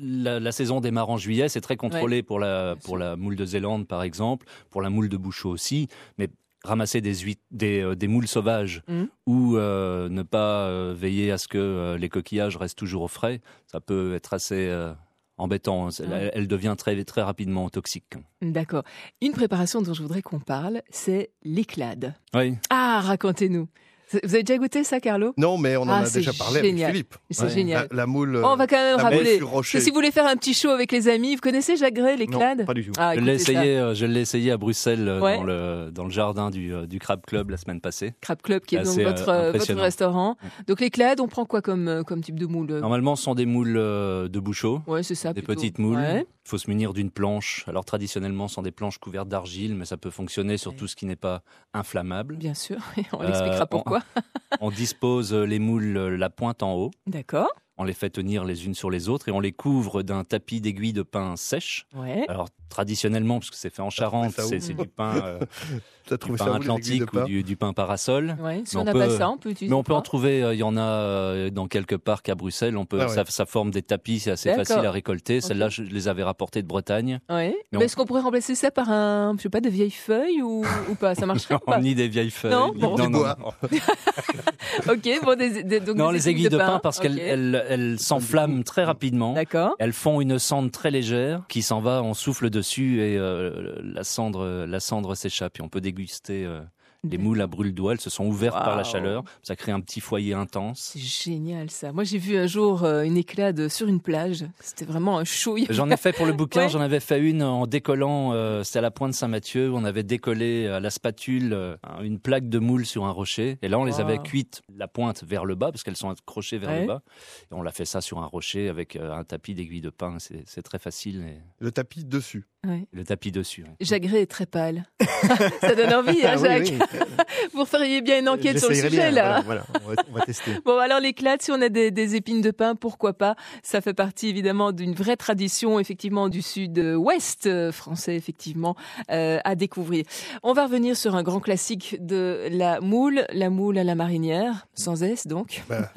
la, saison démarre en juillet, c'est très contrôlé pour, la, pour la moule de Zélande, par exemple, pour la moule de Bouchot aussi, mais ramasser des, des, euh, des moules sauvages mmh. ou euh, ne pas euh, veiller à ce que les coquillages restent toujours au frais, ça peut être assez embêtant. Elle, devient très, très rapidement toxique. D'accord. Une préparation dont je voudrais qu'on parle, c'est l'éclade. Oui. Ah, racontez-nous. Vous avez déjà goûté ça, Carlo? Non, mais on en ah, a déjà parlé avec Philippe. C'est génial. La, moule. on va quand même rappeler que si vous voulez faire un petit show avec les amis, vous connaissez Jacques Gray, les clades? Pas du tout. Ah, je l'ai essayé, euh, je l'ai essayé à Bruxelles euh, dans, le, dans le jardin du, euh, du Crab Club la semaine passée. Crab Club qui est, donc votre, votre restaurant. Donc les clades, on prend quoi comme, comme type de moule? Normalement, ce sont des moules de bouchot. Ouais, c'est ça. Des petites moules. Il faut se munir d'une planche. Alors traditionnellement, ce sont des planches couvertes d'argile, mais ça peut fonctionner sur tout ce qui n'est pas inflammable. Bien sûr, on l'expliquera pourquoi. on dispose les moules la pointe en haut. D'accord. On les fait tenir les unes sur les autres et on les couvre d'un tapis d'aiguilles de pain sèche. Ouais. Alors traditionnellement, parce que c'est fait en Charente, c'est du pain, euh, du pain atlantique ou du, pain parasol. si on n'a pas ça, on peut utiliser. Mais on peut en trouver. Euh, il y en a euh, dans quelques parcs à Bruxelles. On peut, ah ça, forme des tapis, c'est assez facile à récolter. Celles-là, je les avais rapportées de Bretagne. Mais, est-ce qu'on pourrait remplacer ça par un, je sais pas, de vieilles feuilles ou, ou pas? Ça marcherait pas? Ni des vieilles feuilles. Non, non, non, ok, bon, des, donc non, les aiguilles de pain, parce qu'elles elles, s'enflamment très rapidement. D'accord. Elles font une cendre très légère qui s'en va, on souffle dessus et euh, la cendre, la cendre s'échappe et on peut déguster euh, les moules à brûle-doigt, elles se sont ouvertes par la chaleur. Ça crée un petit foyer intense. C'est génial ça. Moi j'ai vu un jour euh, une éclade sur une plage. C'était vraiment un show. J'en ai fait pour le bouquin, j'en avais fait une en décollant, euh, c'était à la pointe Saint-Mathieu, on avait décollé à la spatule euh, une plaque de moules sur un rocher. Et là on les avait cuites la pointe vers le bas, parce qu'elles sont accrochées vers le bas. Et on l'a fait ça sur un rocher avec un tapis d'aiguilles de pain. C'est très facile. Le tapis dessus. Le tapis dessus. Jacques Gray est très pâle. ça donne envie, hein, ah Jacques Vous feriez bien une enquête sur le sujet, là. Voilà, on, va, tester. bon, alors l'éclate, si on a des, épines de pin, pourquoi pas? Ça fait partie évidemment d'une vraie tradition, effectivement, du sud-ouest euh, français, effectivement, euh, à découvrir. On va revenir sur un grand classique de la moule, la moule à la marinière, sans S donc. Bah,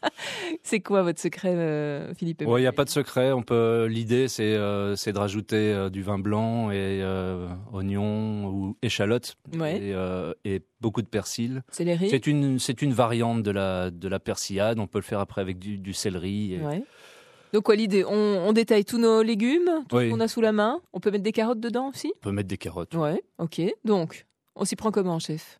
c'est quoi votre secret, euh, Philippe? Il n'y a pas de secret. On peut. L'idée, c'est de rajouter du vin blanc et oignons ou échalotes. Et, et beaucoup de persil. C'est une, c'est une variante de la, de la persillade. On peut le faire après avec du, céleri. Donc quoi l'idée on, détaille tous nos légumes, tout ce qu'on a sous la main. On peut mettre des carottes dedans aussi? On peut mettre des carottes. Ouais, ok. Donc, on s'y prend comment, chef?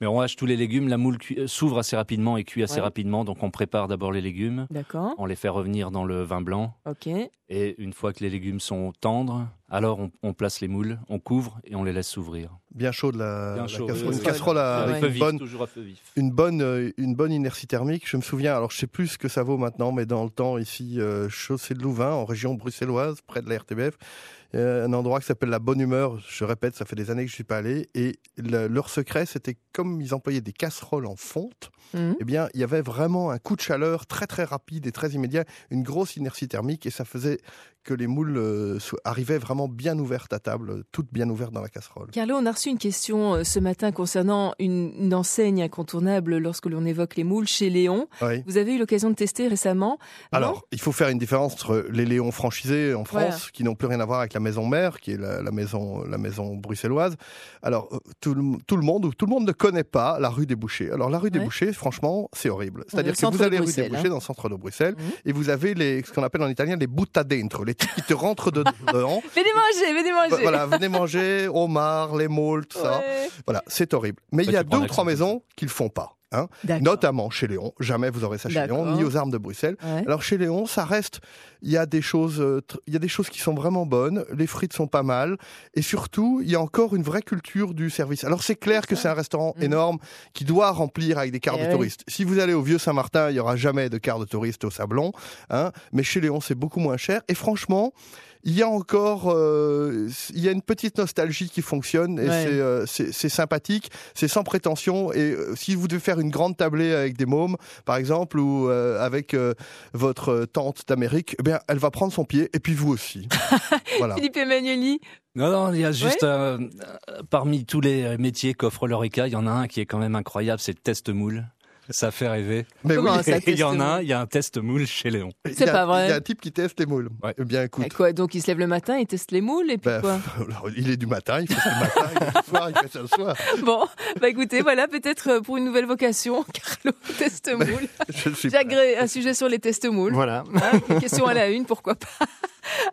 Mais on hache tous les légumes. La moule euh, s'ouvre assez rapidement et cuit assez rapidement. Donc on prépare d'abord les légumes. D'accord. On les fait revenir dans le vin blanc. Ok. Et une fois que les légumes sont tendres, alors on, place les moules, on couvre et on les laisse s'ouvrir. Bien chaud de la, casserole. Une casserole avec une, bonne, une, bonne, euh, une bonne inertie thermique. Je me souviens, alors je sais plus ce que ça vaut maintenant, mais dans le temps ici, euh, chaussée de Louvain, en région bruxelloise, près de la RTBF, un endroit qui s'appelle la Bonne Humeur. Je répète, ça fait des années que je suis pas allé. Et leur secret, c'était comme ils employaient des casseroles en fonte. Mmh. Eh bien, il y avait vraiment un coup de chaleur très très rapide et très immédiat, une grosse inertie thermique, et ça faisait que les moules euh, arrivaient vraiment bien ouvertes à table, toutes bien ouvertes dans la casserole. Carlo, on a reçu une question euh, ce matin concernant une, enseigne incontournable lorsque l'on évoque les moules chez Léon. Vous avez eu l'occasion de tester récemment Alors, il faut faire une différence entre les Léons franchisés en France, qui n'ont plus rien à voir avec la maison mère, qui est la, maison, la maison bruxelloise. Alors, euh, tout le, tout le, monde, tout le monde ne connaît pas la rue des Bouchers. Alors, la rue des Bouchers, franchement, c'est horrible. C'est-à-dire que vous allez rue des Bouchers, hein. dans le centre de Bruxelles, mmh. et vous avez les, ce qu'on appelle en italien les butta dentro, les types qui te rentrent dedans. venez manger, venez manger. Voilà, venez manger, homard, les moules, tout ça. Voilà, c'est horrible. Mais il y a deux ou trois maisons qui le font pas. Hein, notamment chez Léon. Jamais vous aurez ça chez Léon, ni aux armes de Bruxelles. Alors chez Léon, ça reste. Il y a des choses, euh, il y a des choses qui sont vraiment bonnes. Les frites sont pas mal, et surtout, il y a encore une vraie culture du service. Alors c'est clair que c'est un restaurant mm. énorme qui doit remplir avec des cartes eh de touristes. Si vous allez au Vieux Saint-Martin, il y aura jamais de cartes de touristes au Sablon, hein, mais chez Léon, c'est beaucoup moins cher. Et franchement il y a encore, euh, il y a une petite nostalgie qui fonctionne et euh, c'est sympathique, c'est sans prétention. Et euh, si vous devez faire une grande tablée avec des mômes, par exemple, ou avec votre tante d'Amérique, eh bien, elle va prendre son pied et puis vous aussi. voilà. Philippe Emmanueli. Non, non, il y a juste parmi tous les métiers qu'offre l'Oreca, il y en a un qui est quand même incroyable, c'est le test moule. Ça fait rêver. Mais oui. il y en a un, il y a un test moule chez Léon. C'est pas vrai. Il y a un type qui teste les moules. Ouais. Eh bien, écoute. quoi Donc il se lève le matin, il teste les moules et puis bah, quoi Il est du matin, il fait ça le matin, il fait le soir, il fait ça le soir. Bon, bah écoutez, voilà peut-être euh, pour une nouvelle vocation, Carlo teste moule. J'agrée un sujet sur les tests moules. Voilà. Hein, question à la une, pourquoi pas.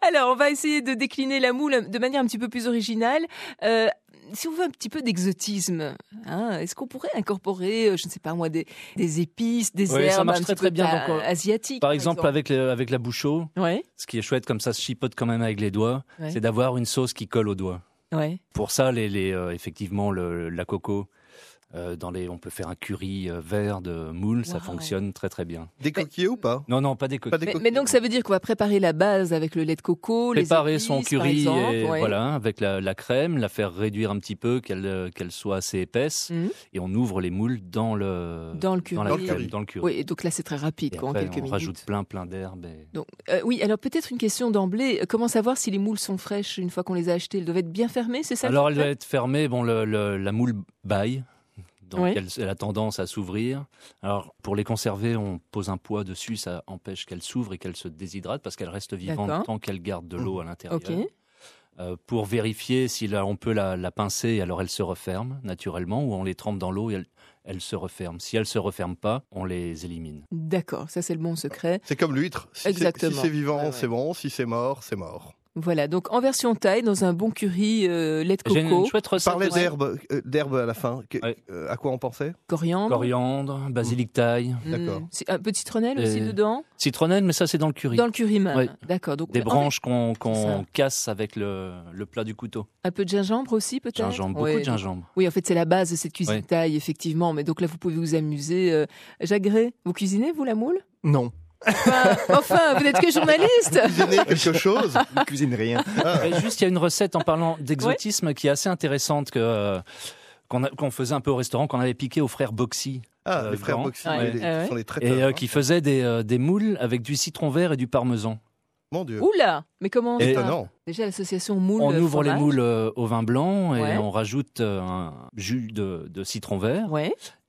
Alors, on va essayer de décliner la moule de manière un petit peu plus originale. Euh, si on veut un petit peu d'exotisme, hein, est-ce qu'on pourrait incorporer, euh, je ne sais pas moi, des, épices, des herbes un très, très bien donc, asiatiques Par, exemple, avec avec la bouchot, ouais. ce qui est chouette comme ça se chipote quand même avec les doigts, c'est d'avoir une sauce qui colle aux doigts. Pour ça, les, les euh, effectivement, le, la coco, euh, dans les, on peut faire un curry euh, vert de moule, ça fonctionne très très bien. Des coquillés ou pas? Non, non, pas des coquillés. Mais, donc ça veut dire qu'on va préparer la base avec le lait de coco, préparer les son curry, voilà, avec la, crème, la faire réduire un petit peu, qu'elle euh, qu'elle soit assez épaisse, mhm. et on ouvre les moules dans le dans le curry. Dans, le curry. Oui, et donc là c'est très rapide, quoi, en quelques on minutes. rajoute plein plein d'herbes. Donc oui, alors peut-être une question d'emblée. Comment savoir si les moules sont fraîches une fois qu'on les a achetées? Elles doivent être bien fermées, c'est ça Alors elles doivent être fermées. Bon, la moule baille donc elle, a tendance à s'ouvrir. Alors pour les conserver, on pose un poids dessus, ça empêche qu'elle s'ouvre et qu'elle se déshydrate parce qu'elle reste vivante tant qu'elle garde de l'eau à l'intérieur. Euh, pour vérifier si là, on peut la, pincer, alors elle se referme naturellement, ou on les trempe dans l'eau et elle, se referme. Si elle se referme pas, on les élimine. D'accord, ça c'est le bon secret. C'est comme l'huître. Si Exactement. Si c'est vivant, c'est bon. Si c'est mort, c'est mort. Voilà, donc en version taille, dans un bon curry euh, lait de coco. Une chouette recette. Parlait d'herbe, euh, d'herbe à la fin. Euh, à quoi on pensait? Coriandre. Coriandre, basilic taille. Hmm. D'accord. Un peu de citronnelle aussi dedans? Citronnelle, mais ça c'est dans le curry. Dans le curry même. D'accord. Donc des branches qu'on casse avec le, le, plat du couteau. Un peu de gingembre aussi peut-être? Gingembre, beaucoup de gingembre. Oui, en fait c'est la base de cette cuisine taille effectivement. Mais donc là vous pouvez vous amuser. Jacques vous cuisinez vous la moule? Non. Enfin, vous n'êtes que journaliste. Vous quelque chose? Je cuisine rien. Ah. Juste, il y a une recette en parlant d'exotisme qui est assez intéressante que. qu'on faisait un peu au restaurant, qu'on avait piqué aux frères Boxy. Ah, les frères Boxy, sont les traiteurs. Et qui faisaient des, des moules avec du citron vert et du parmesan. Mon Dieu. Oula Mais comment Étonnant. Déjà, l'association moule. On ouvre les moules au vin blanc et on rajoute un jus de, de citron vert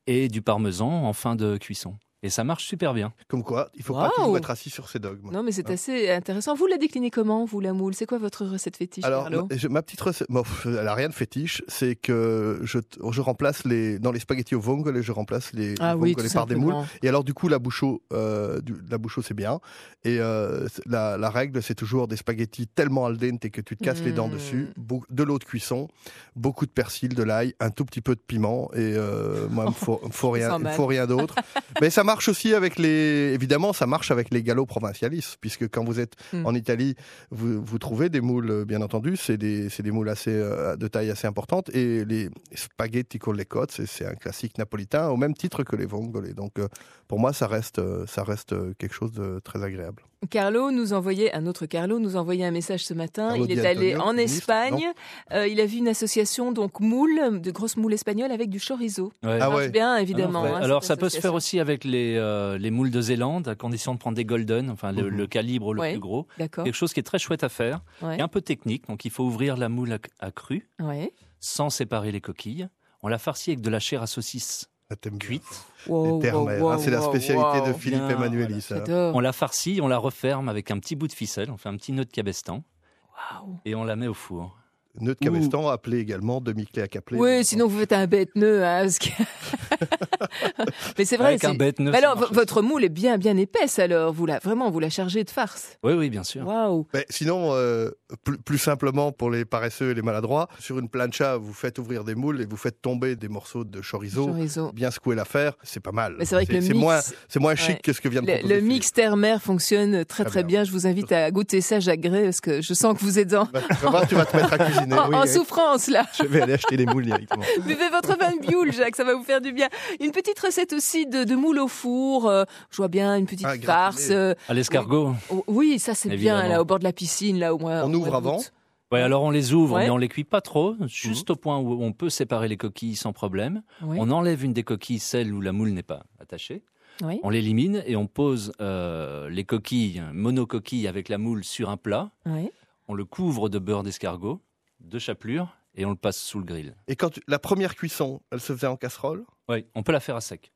et du parmesan en fin de cuisson. Et ça marche super bien. Comme quoi, il faut pas toujours être assis sur ses dogmes. Non, mais c'est hein assez intéressant. Vous la déclinez comment, vous, la moule? C'est quoi votre recette fétiche, Alors, ma, petite recette, elle n'a rien de fétiche, c'est que je, je, remplace les, dans les spaghettis au vongole, je remplace les, ah, par des moules. Et alors, du coup, la bouchot, euh, la bouchot c'est bien. Et euh, la, la, règle, c'est toujours des spaghettis tellement al dente que tu te casses les dents mmh. dessus, de l'eau de cuisson, beaucoup de persil, de l'ail, un tout petit peu de piment, et euh, moi, il me faut, faut rien, faut rien d'autre. mais ça marche aussi avec les. Évidemment, ça marche avec les galops provincialistes, puisque quand vous êtes hmm. en Italie, vous, vous, trouvez des moules, euh, bien entendu, c'est des, des, moules assez, euh, de taille assez importante. Et les spaghetti con le c'est un classique napolitain, au même titre que les vongole. Donc, euh, pour moi, ça reste, ça reste quelque chose de très agréable. Carlo nous envoyait, un autre Carlo nous envoyait un message ce matin. il est allé en Espagne. Euh, il a vu une association donc moule, de grosses moules espagnoles avec du chorizo. Ça ah marche bien évidemment. Hein, Alors, ça peut se faire aussi avec les, euh, les moules de Zélande, à condition de prendre des golden, enfin le, mhm. calibre le plus gros. Quelque chose qui est très chouette à faire, et un peu technique. Donc il faut ouvrir la moule à, cru, sans séparer les coquilles. On la farcit avec de la chair à saucisse cuite. Ah, c'est la spécialité de Philippe Emmanueli, On la farcit, on la referme avec un petit bout de ficelle, on fait un petit nœud de cabestan. Et on la met au four. Nœud de cabestan, appelé également demi-clé à capler. Oui, sinon vous faites un bête nœud. Hein, mais c'est vrai. un bête nœud. alors, votre moule est bien, bien épaisse. Alors, vous la, vraiment, vous la chargez de farce. Oui, oui, bien sûr. Waouh. sinon, euh, plus, simplement pour les paresseux et les maladroits, sur une plancha, vous faites ouvrir des moules et vous faites tomber des morceaux de chorizo. Bien secouer l'affaire, c'est pas mal. C'est vrai que c'est moins, c'est moins chic que ce que vient de Le, le mix terre-mer fonctionne très très, bien. Je vous invite à goûter ça, Jacques Gray, parce que je sens que vous êtes en. Bah, tu vas te mettre à cuisiner. en, souffrance là. Je vais aller acheter des moules directement. Buvez votre vin de bioule, Jacques, ça va vous faire du bien. Une petite recette aussi de, de moules au four. Euh, je vois bien une petite ah, farce. Euh, à l'escargot. Oui, ça c'est bien là au bord de la piscine là au moins. On ouvre avant. Ouais, alors on les ouvre, mais on les cuit pas trop, juste mhm. au point où on peut séparer les coquilles sans problème. On enlève une des coquilles, celle où la moule n'est pas attachée. On l'élimine et on pose euh, les coquilles, monocoquilles avec la moule sur un plat. On le couvre de beurre d'escargot, de chapelure et on le passe sous le grill. Et quand la première cuisson, elle se faisait en casserole? Oui, on peut la faire à sec.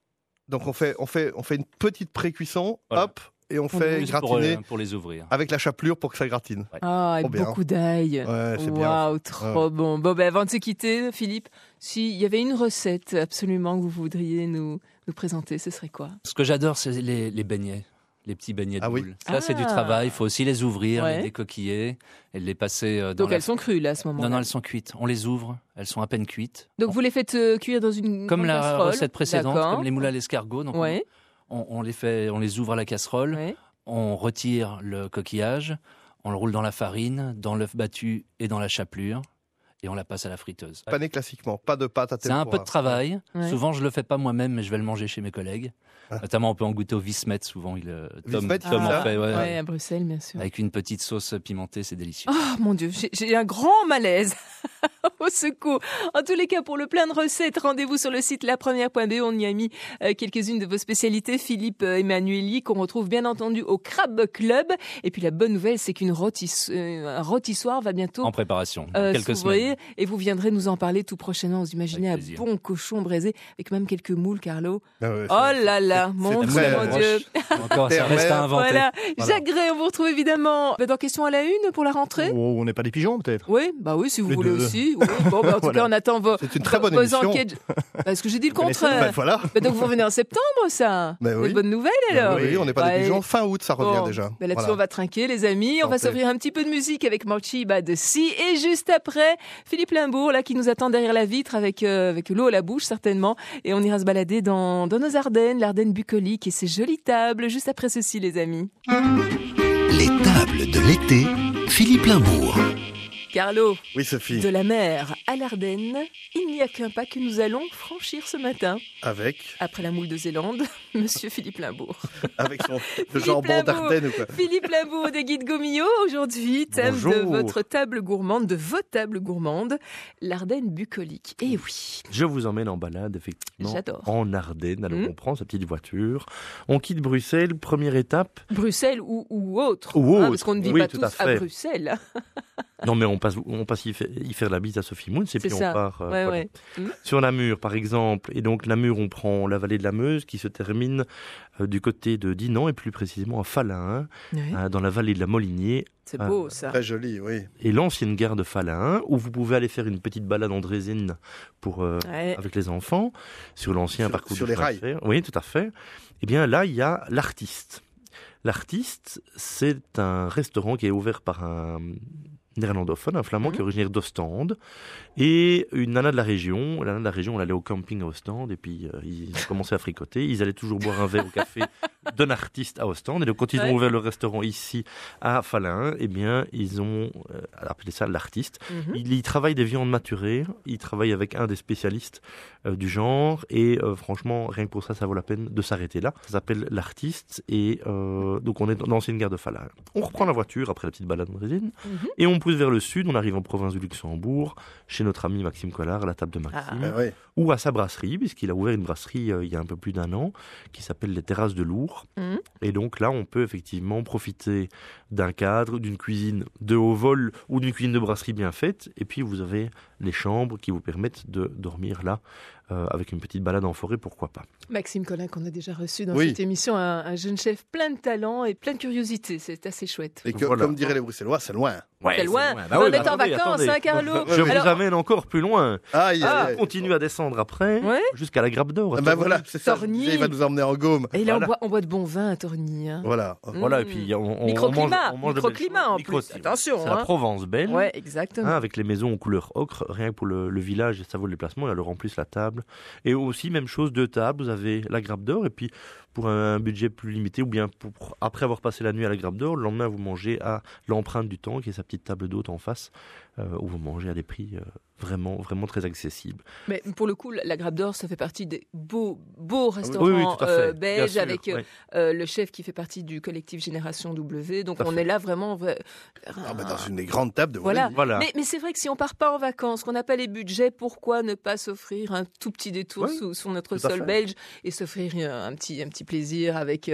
Donc on fait, on fait, on fait une petite pré-cuisson, hop, et on fait gratiner euh, pour, les ouvrir. avec la chapelure pour que ça gratine. Ah, et beaucoup d'ail. Ouais, c'est Waouh, trop bon. Bon, ben, avant de se quitter, Philippe, s'il y avait une recette absolument que vous voudriez nous, nous présenter, ce serait quoi? Ce que j'adore, c'est les, les beignets les petits beignets de ah boules. Ça, c'est du ah. travail. Il faut aussi les ouvrir, les décoquiller et les passer euh, dans Donc elles sont crues là à ce moment-là Non, non, elles sont cuites. On les ouvre. Elles sont à peine cuites. Donc vous les faites euh, cuire dans une comme la recette précédente, comme les moules à l'escargot. Donc on, les fait, on les ouvre à la casserole. On retire le coquillage. On le roule dans la farine, dans l'œuf battu et dans la chapelure et on la passe à la friteuse. Pané classiquement, pas de pâte à C'est un peu de travail. Souvent, je le fais pas moi-même, mais je vais le manger chez mes collègues. Ah. Notamment, on peut en goûter au Vismet, souvent. Il, euh, Tom, Tom en fait. Ouais, à Bruxelles, bien sûr. Avec une petite sauce pimentée, c'est délicieux. Oh mon Dieu, j'ai un grand malaise. au secours. En tous les cas, pour le plein de recettes, rendez-vous sur le site lapremière.be. On y a mis euh, quelques-unes de vos spécialités, Philippe euh, Emmanueli, qu'on retrouve bien entendu au Crab Club. Et puis la bonne nouvelle, c'est qu'une un rôtissoir va bientôt en préparation. quelques semaines. Et vous viendrez nous en parler tout prochainement. Vous imaginez un bon cochon braisé avec même quelques moules, Carlo. Ah oh là là, mon Dieu, mon Dieu. Encore, ça reste à inventer. Voilà. Jacques Gray, on vous retrouve évidemment dans Question à la Une pour la rentrée? Oh, on n'est pas des pigeons, peut-être Oui, bah oui, si vous voulez aussi. Bon, bah, en tout cas, on attend vos, C'est une très bonne émission. enquêtes. Parce que j'ai dit le contraire. Bah, voilà. Bah, donc vous revenez en septembre, ça. Bah, oui. Une bonne nouvelle alors. oui, on n'est pas des pigeons. Fin août, ça revient déjà. Bah, Là-dessus, on va trinquer, les amis. On va s'ouvrir un petit peu de musique avec Marchiba de Si. Et juste après, Philippe Limbourg, là, qui nous attend derrière la vitre avec, euh, avec l'eau à la bouche, certainement. Et on ira se balader dans, dans nos Ardennes, l'Ardenne bucolique et ses jolies tables, juste après ceci, les amis. Les tables de l'été, Philippe Limbourg. Carlo. Oui, Sophie. De la mer à à l'Ardenne, il n'y a qu'un pas que nous allons franchir ce matin. Avec Après la moule de Zélande, Monsieur Philippe Limbourg. Avec son jambon d'Ardenne ou quoi? Philippe Limbourg des Guides Gomillot, aujourd'hui, thème de votre table gourmande, de vos tables gourmandes, l'Ardenne bucolique. Et eh oui. Je vous emmène en balade, effectivement. J'adore. En Ardennes. Alors, hmm. on prend sa petite voiture, on quitte Bruxelles, première étape. Bruxelles ou, autre. Ou hein, parce qu'on ne vit pas tous à Bruxelles. Non, mais on passe, on passe y, faire la bise à Sophie Moon, et puis on part. Euh, mmh. Sur Namur, par exemple. Et donc, Namur, on prend la vallée de la Meuse qui se termine euh, du côté de Dinan, et plus précisément à Falin, euh, dans la vallée de la Molinier. C'est beau, ça. Très joli, oui. Et l'ancienne gare de Falin, où vous pouvez aller faire une petite balade en drésine pour, avec les enfants, sur l'ancien parcours sur les rails. Oui, tout à fait. Eh bien, là, il y a l'artiste. L'artiste, c'est un restaurant qui est ouvert par un néerlandophone, un flamand qui est mhm. originaire d'Ostende, et une nana de la région. La nana de la région, elle allait au camping à Ostende, et puis euh, ils ont commencé à fricoter. Ils allaient toujours boire un verre au café d'un artiste à Ostende. Et donc, quand ils ont ouvert le restaurant ici, à Falin, eh bien, ils ont euh, appelé ça l'artiste. Mhm. il, y travaille des viandes maturées. Il travaille avec un des spécialistes euh, du genre. Et franchement, rien que pour ça, ça vaut la peine de s'arrêter là. Ça s'appelle l'artiste. Et donc, on est dans l'ancienne gare de Falin. On reprend la voiture après la petite balade en résine. Mhm. Et on pousse vers le sud, on arrive en province du Luxembourg, chez notre ami Maxime Collard, à la table de Maxime, ah. Ah ou à sa brasserie, puisqu'il a ouvert une brasserie euh, il y a un peu plus d'un an, qui s'appelle les Terrasses de Lourdes. Mmh. Et donc là, on peut effectivement profiter d'un cadre, d'une cuisine de haut vol ou d'une cuisine de brasserie bien faite. Et puis vous avez les chambres qui vous permettent de dormir là euh, avec une petite balade en forêt, pourquoi pas. Maxime Collin, qu'on a déjà reçu dans cette émission, un, jeune chef plein de talent et plein de curiosité. C'est assez chouette. Et comme diraient les Bruxellois, c'est loin. c'est loin. Bah on est en vacances, hein, Carlo Je vous amène encore plus loin. Ah, on continue à descendre après, jusqu'à la Grappe d'Or. Ben voilà, c'est ça. Il va nous emmener en Gaume. Et là, on, boit, de bon vin à Torny. Hein. Voilà. Voilà, et puis on, microclimat, microclimat en plus. Attention. C'est la hein. Provence belle. Ouais, exactement. avec les maisons aux couleurs ocre, rien que pour le, le village, ça vaut le déplacement. Et alors en plus la table. Et aussi, même chose, deux tables, vous avez la grappe d'or, et puis pour un budget plus limité, ou bien pour, après avoir passé la nuit à la grappe d'or, le lendemain vous mangez à l'empreinte du temps, qui est sa petite table d'hôte en face, euh, où vous mangez à des prix euh, vraiment, vraiment très accessible. Mais pour le coup, la Grappe d'Or, ça fait partie des beaux, beaux ah restaurants euh, belges avec le chef qui fait partie du collectif Génération W. Donc on est là vraiment ah, bah, dans une des grandes tables de voilà. voilà. Mais, mais c'est vrai que si on part pas en vacances, qu'on n'a pas les budgets, pourquoi ne pas s'offrir un tout petit détour sous, sur notre sol belge et s'offrir un petit, un petit plaisir avec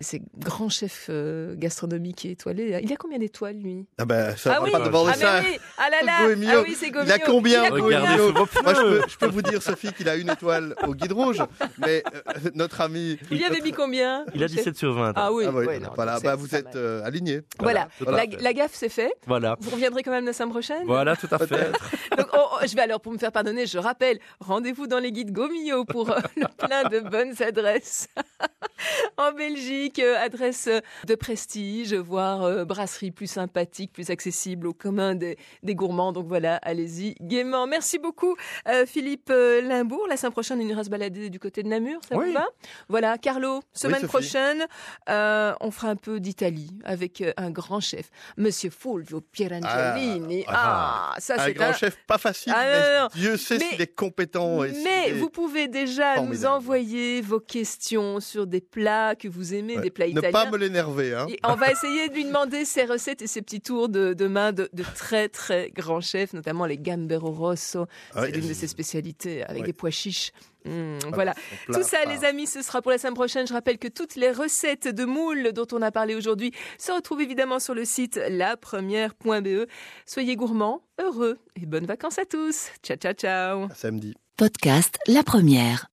ces grands chefs gastronomiques et étoilés. Il a combien d'étoiles lui? Ah ben ça ah oui. pas demander ah, ça. Oui. Ah là là. Ah oui, c'est Il a combien je peux, vous dire, Sophie, qu'il a une étoile au guide rouge, mais euh, notre ami. Vous lui avez mis combien Il a 17 sur 20. Ah oui, voilà, bah, vous êtes euh, aligné. Voilà, la, gaffe, c'est fait. Voilà. Vous reviendrez quand même la semaine prochaine? Voilà, tout à fait. Donc, je vais alors, pour me faire pardonner, je rappelle, rendez-vous dans les guides Gomillot pour euh, le plein de bonnes adresses. en Belgique, adresse de prestige, voire brasserie plus sympathique, plus accessible au commun des, des gourmands. Donc voilà, allez-y gaiement. Merci beaucoup euh, Philippe euh, Limbourg. La semaine prochaine, on ira se balader du côté de Namur, ça vous va? Voilà, Carlo, semaine prochaine, euh, on fera un peu d'Italie avec un grand chef, Monsieur Fulvio Pierangelini. Ah, ah, ah ça c'est un grand chef pas facile, ah, mais Dieu sait s'il est compétent. mais vous pouvez déjà nous envoyer vos questions sur des plats que vous aimez, des plats italiens. Ne pas me l'énerver. Hein. On va essayer de lui demander ses recettes et ses petits tours de, de main de, de, très très grands chefs, notamment les gambero rosso. c'est l'une de ses spécialités avec des pois chiches. Mmh, voilà. Tout ça, les amis, ce sera pour la semaine prochaine. Je rappelle que toutes les recettes de moules dont on a parlé aujourd'hui se retrouvent évidemment sur le site lapremière.be. Soyez gourmands, heureux et bonnes vacances à tous. Ciao, ciao, ciao. samedi. Podcast La Première.